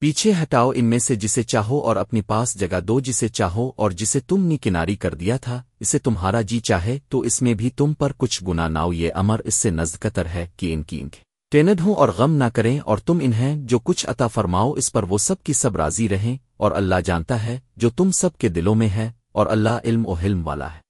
پیچھے ہٹاؤ ان میں سے جسے چاہو اور اپنی پاس جگہ دو جسے چاہو اور جسے تم نے کناری کر دیا تھا، اسے تمہارا جی چاہے تو اس میں بھی تم پر کچھ گنا ناؤ یہ امر اس سے نزدکتر ہے کہ ان کی انک ٹیند ہوں اور غم نہ کریں اور تم انہیں جو کچھ عطا فرماؤ اس پر وہ سب کی سب راضی رہیں اور اللہ جانتا ہے جو تم سب کے دلوں میں ہے اور اللہ علم و حلم والا ہے۔